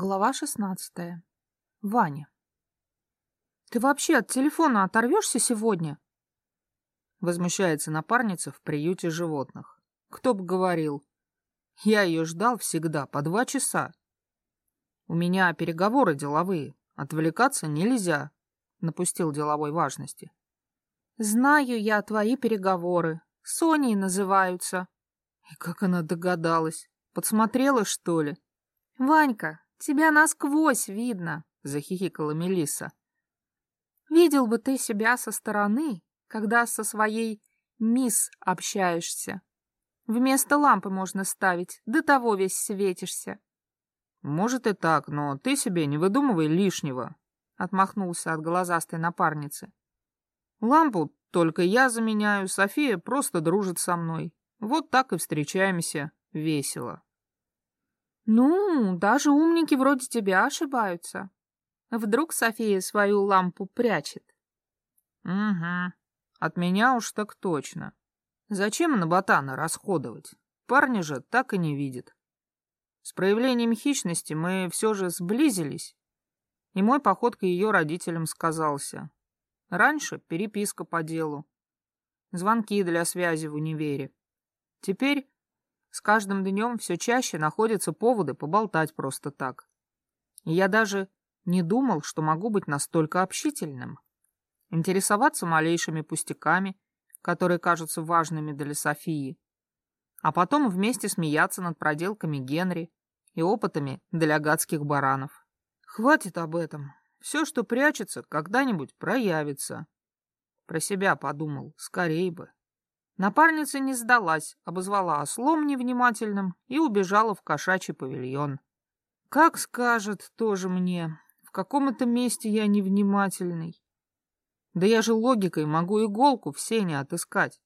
Глава шестнадцатая. Ваня. «Ты вообще от телефона оторвешься сегодня?» Возмущается напарница в приюте животных. Кто бы говорил. Я ее ждал всегда по два часа. У меня переговоры деловые. Отвлекаться нельзя, напустил деловой важности. Знаю я твои переговоры. Соней называются. И как она догадалась? Подсмотрела, что ли? Ванька, тебя насквозь видно, захихикала Мелиса. Видел бы ты себя со стороны, когда со своей мисс общаешься. Вместо лампы можно ставить, до того весь светишься. Может и так, но ты себе не выдумывай лишнего, отмахнулся от глазастой напарницы. Лампу только я заменяю, София просто дружит со мной. Вот так и встречаемся весело. Ну, даже умники вроде тебя ошибаются. Вдруг София свою лампу прячет? Угу. От меня уж так точно. Зачем на ботана расходовать? Парни же так и не видят. С проявлением хищности мы все же сблизились, и мой поход к ее родителям сказался. Раньше переписка по делу, звонки для связи в универе. Теперь с каждым днем все чаще находятся поводы поболтать просто так. Я даже не думал, что могу быть настолько общительным. Интересоваться малейшими пустяками, которые кажутся важными для Софии. А потом вместе смеяться над проделками Генри и опытами для гадских баранов. Хватит об этом. Все, что прячется, когда-нибудь проявится. Про себя подумал, скорей бы. Напарница не сдалась, обозвала ослом невнимательным и убежала в кошачий павильон. Как скажет тоже мне, в каком это месте я невнимательный. Да я же логикой могу иголку в сене отыскать.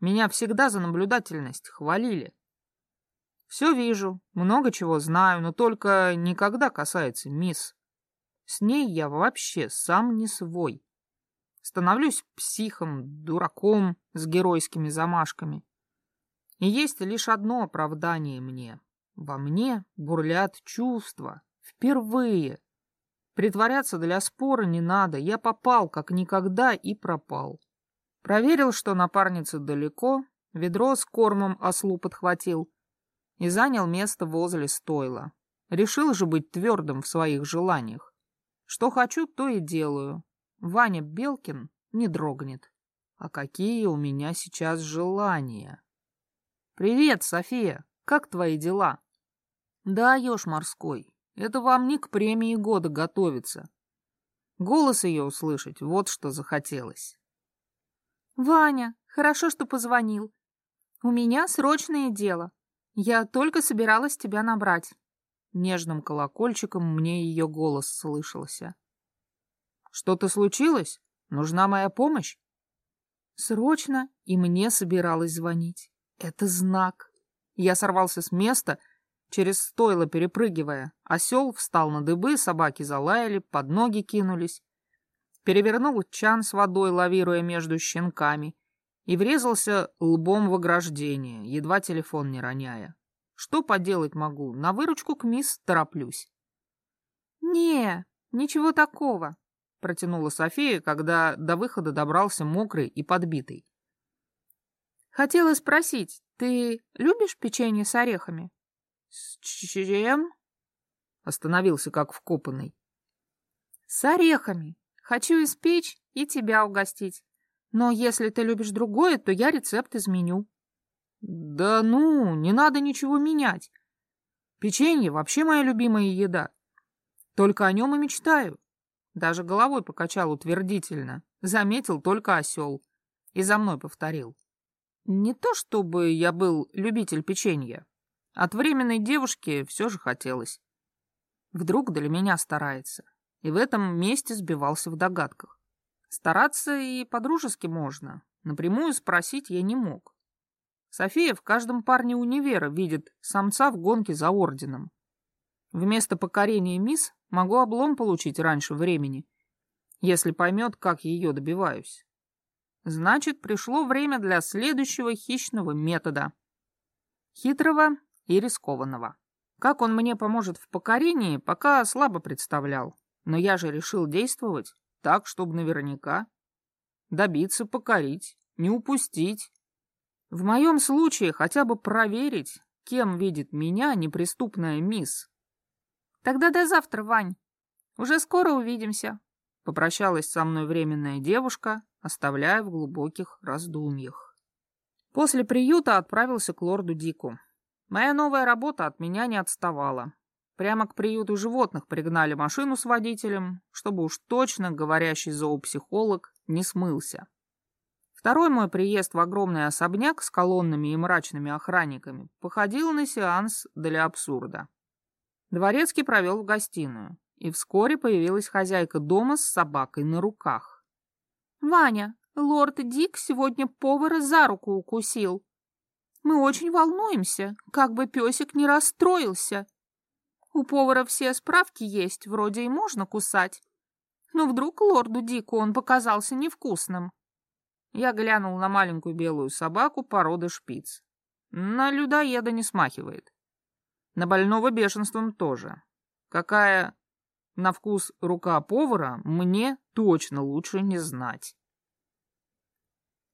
Меня всегда за наблюдательность хвалили. Все вижу, много чего знаю, но только никогда касается мисс. С ней я вообще сам не свой. Становлюсь психом, дураком с геройскими замашками. И есть лишь одно оправдание мне. Во мне бурлят чувства. Впервые. Притворяться для спора не надо. Я попал, как никогда, и пропал. Проверил, что напарница далеко, ведро с кормом ослу подхватил и занял место возле стойла. Решил же быть твердым в своих желаниях. Что хочу, то и делаю. Ваня Белкин не дрогнет. А какие у меня сейчас желания? Привет, София. Как твои дела? Да, еж морской. Это вам не к премии года готовиться. Голос ее услышать, вот что захотелось. Ваня, хорошо, что позвонил. У меня срочное дело. Я только собиралась тебя набрать. Нежным колокольчиком мне ее голос слышался. Что-то случилось? Нужна моя помощь? Срочно, и мне собиралась звонить. Это знак. Я сорвался с места, через стойло перепрыгивая. Осел встал на дыбы, собаки залаяли, под ноги кинулись. Перевернул чан с водой, лавируя между щенками, и врезался лбом в ограждение, едва телефон не роняя. Что поделать могу? На выручку к мисс тороплюсь. — Не, ничего такого, — протянула София, когда до выхода добрался мокрый и подбитый. «Хотела спросить, ты любишь печенье с орехами?» «С чем?» Остановился как вкопанный. «С орехами. Хочу испечь и тебя угостить. Но если ты любишь другое, то я рецепт изменю». «Да ну, не надо ничего менять. Печенье вообще моя любимая еда. Только о нем и мечтаю. Даже головой покачал утвердительно. Заметил только осел. И за мной повторил. Не то чтобы я был любитель печенья. От временной девушки все же хотелось. Вдруг для меня старается. И в этом месте сбивался в догадках. Стараться и по-дружески можно. Напрямую спросить я не мог. София в каждом парне универа видит самца в гонке за орденом. Вместо покорения мисс могу облом получить раньше времени, если поймет, как ее добиваюсь. Значит, пришло время для следующего хищного метода. Хитрого и рискованного. Как он мне поможет в покорении, пока слабо представлял. Но я же решил действовать так, чтобы наверняка добиться покорить, не упустить. В моем случае хотя бы проверить, кем видит меня неприступная мисс. Тогда до завтра, Вань. Уже скоро увидимся. Попрощалась со мной временная девушка, оставляя в глубоких раздумьях. После приюта отправился к лорду Дику. Моя новая работа от меня не отставала. Прямо к приюту животных пригнали машину с водителем, чтобы уж точно говорящий зоопсихолог не смылся. Второй мой приезд в огромный особняк с колоннами и мрачными охранниками походил на сеанс для абсурда. Дворецкий провел в гостиную, и вскоре появилась хозяйка дома с собакой на руках. «Ваня, лорд Дик сегодня повара за руку укусил. Мы очень волнуемся, как бы песик не расстроился. У повара все справки есть, вроде и можно кусать. Но вдруг лорду Дику он показался невкусным». Я глянул на маленькую белую собаку породы шпиц. На людоеда не смахивает. На больного бешенством тоже. Какая на вкус рука повара, мне точно лучше не знать.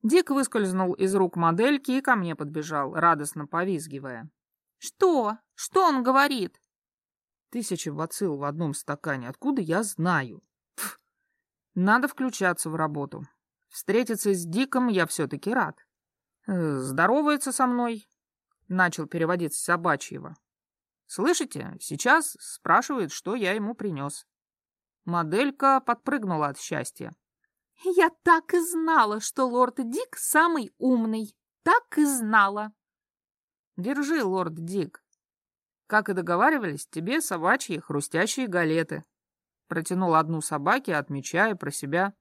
Дик выскользнул из рук модельки и ко мне подбежал, радостно повизгивая. «Что? Что он говорит?» Тысяча бацилл в одном стакане. Откуда я знаю? Пф. Надо включаться в работу. Встретиться с Диком я все-таки рад. Э, здоровается со мной. Начал переводить с собачьего. Слышите, сейчас спрашивает, что я ему принес. Моделька подпрыгнула от счастья. Я так и знала, что лорд Дик самый умный. Так и знала. Держи, лорд Дик. Как и договаривались, тебе собачьи хрустящие галеты. Протянул одну собаке, отмечая про себя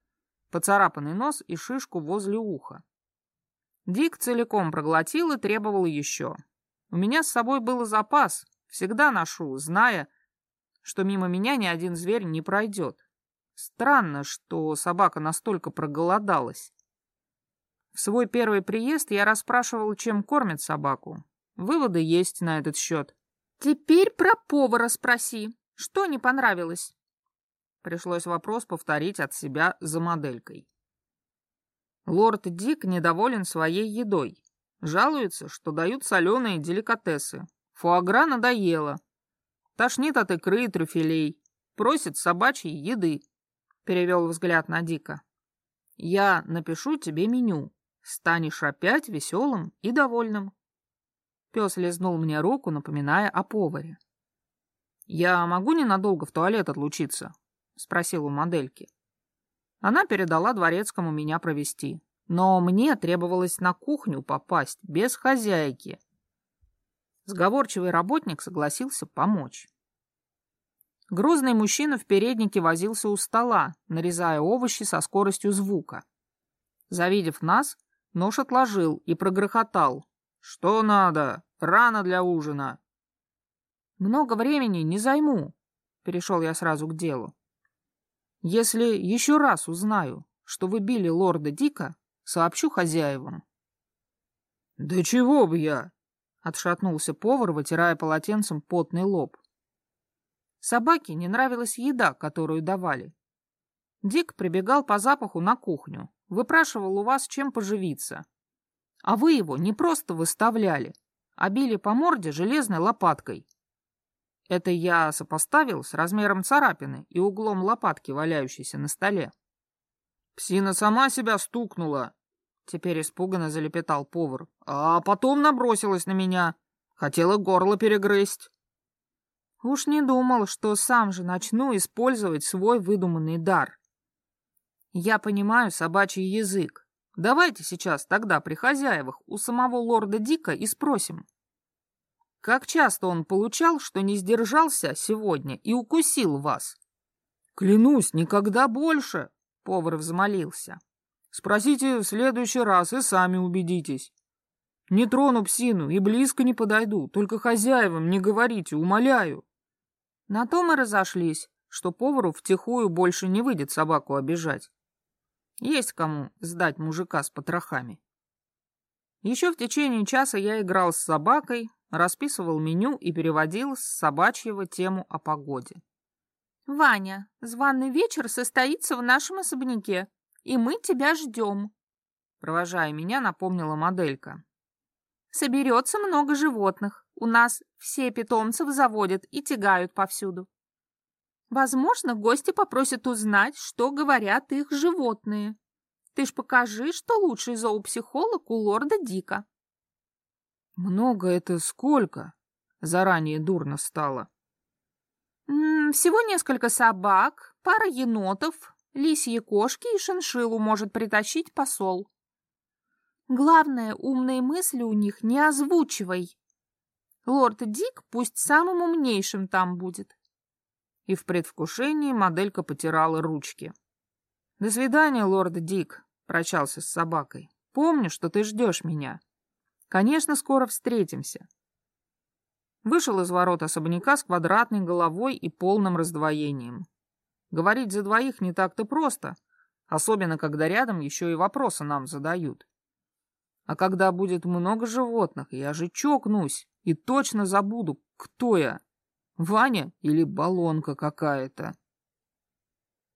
поцарапанный нос и шишку возле уха. Дик целиком проглотил и требовал еще. У меня с собой был запас, Всегда ношу, зная, что мимо меня ни один зверь не пройдет. Странно, что собака настолько проголодалась. В свой первый приезд я расспрашивал, чем кормят собаку. Выводы есть на этот счет. «Теперь про повара спроси. Что не понравилось?» Пришлось вопрос повторить от себя за моделькой. Лорд Дик недоволен своей едой. Жалуется, что дают соленые деликатесы, Фуагра надоело. Тошнит от икры и трюфелей. Просит собачьей еды. Перевел взгляд на Дика. Я напишу тебе меню. Станешь опять веселым и довольным. Пес лизнул мне руку, напоминая о поваре. «Я могу ненадолго в туалет отлучиться?» — спросил у модельки. Она передала дворецкому меня провести, но мне требовалось на кухню попасть без хозяйки, Сговорчивый работник согласился помочь. Грузный мужчина в переднике возился у стола, нарезая овощи со скоростью звука. Завидев нас, нож отложил и прогрохотал. «Что надо? Рано для ужина!» «Много времени не займу», — перешел я сразу к делу. «Если еще раз узнаю, что вы били лорда Дика, сообщу хозяевам». «Да чего бы я!» Отшатнулся повар, вытирая полотенцем потный лоб. Собаке не нравилась еда, которую давали. Дик прибегал по запаху на кухню, выпрашивал у вас, чем поживиться. А вы его не просто выставляли, а били по морде железной лопаткой. Это я сопоставил с размером царапины и углом лопатки, валяющейся на столе. Псина сама себя стукнула, Теперь испуганно залепетал повар. А потом набросилась на меня. Хотела горло перегрызть. Уж не думал, что сам же начну использовать свой выдуманный дар. Я понимаю собачий язык. Давайте сейчас тогда при хозяевах у самого лорда Дика и спросим. Как часто он получал, что не сдержался сегодня и укусил вас? Клянусь, никогда больше, повар взмолился. Спросите в следующий раз и сами убедитесь. Не трону псину и близко не подойду, только хозяевам не говорите, умоляю. На то мы разошлись, что повару втихую больше не выйдет собаку обижать. Есть кому сдать мужика с потрохами. Еще в течение часа я играл с собакой, расписывал меню и переводил с собачьего тему о погоде. «Ваня, званый вечер состоится в нашем особняке, и мы тебя ждем», провожая меня, напомнила моделька. «Соберется много животных. У нас все питомцев заводят и тягают повсюду. Возможно, гости попросят узнать, что говорят их животные. Ты ж покажи, что лучший зоопсихолог у лорда Дика. Много это сколько? Заранее дурно стало. Всего несколько собак, пара енотов, лисьи кошки и шиншиллу может притащить посол. Главное, умные мысли у них не озвучивай. Лорд Дик пусть самым умнейшим там будет и в предвкушении моделька потирала ручки. «До свидания, лорд Дик», — прощался с собакой. «Помню, что ты ждешь меня. Конечно, скоро встретимся». Вышел из ворот особняка с квадратной головой и полным раздвоением. Говорить за двоих не так-то просто, особенно когда рядом еще и вопросы нам задают. А когда будет много животных, я же чокнусь и точно забуду, кто я Ваня или баллонка какая-то?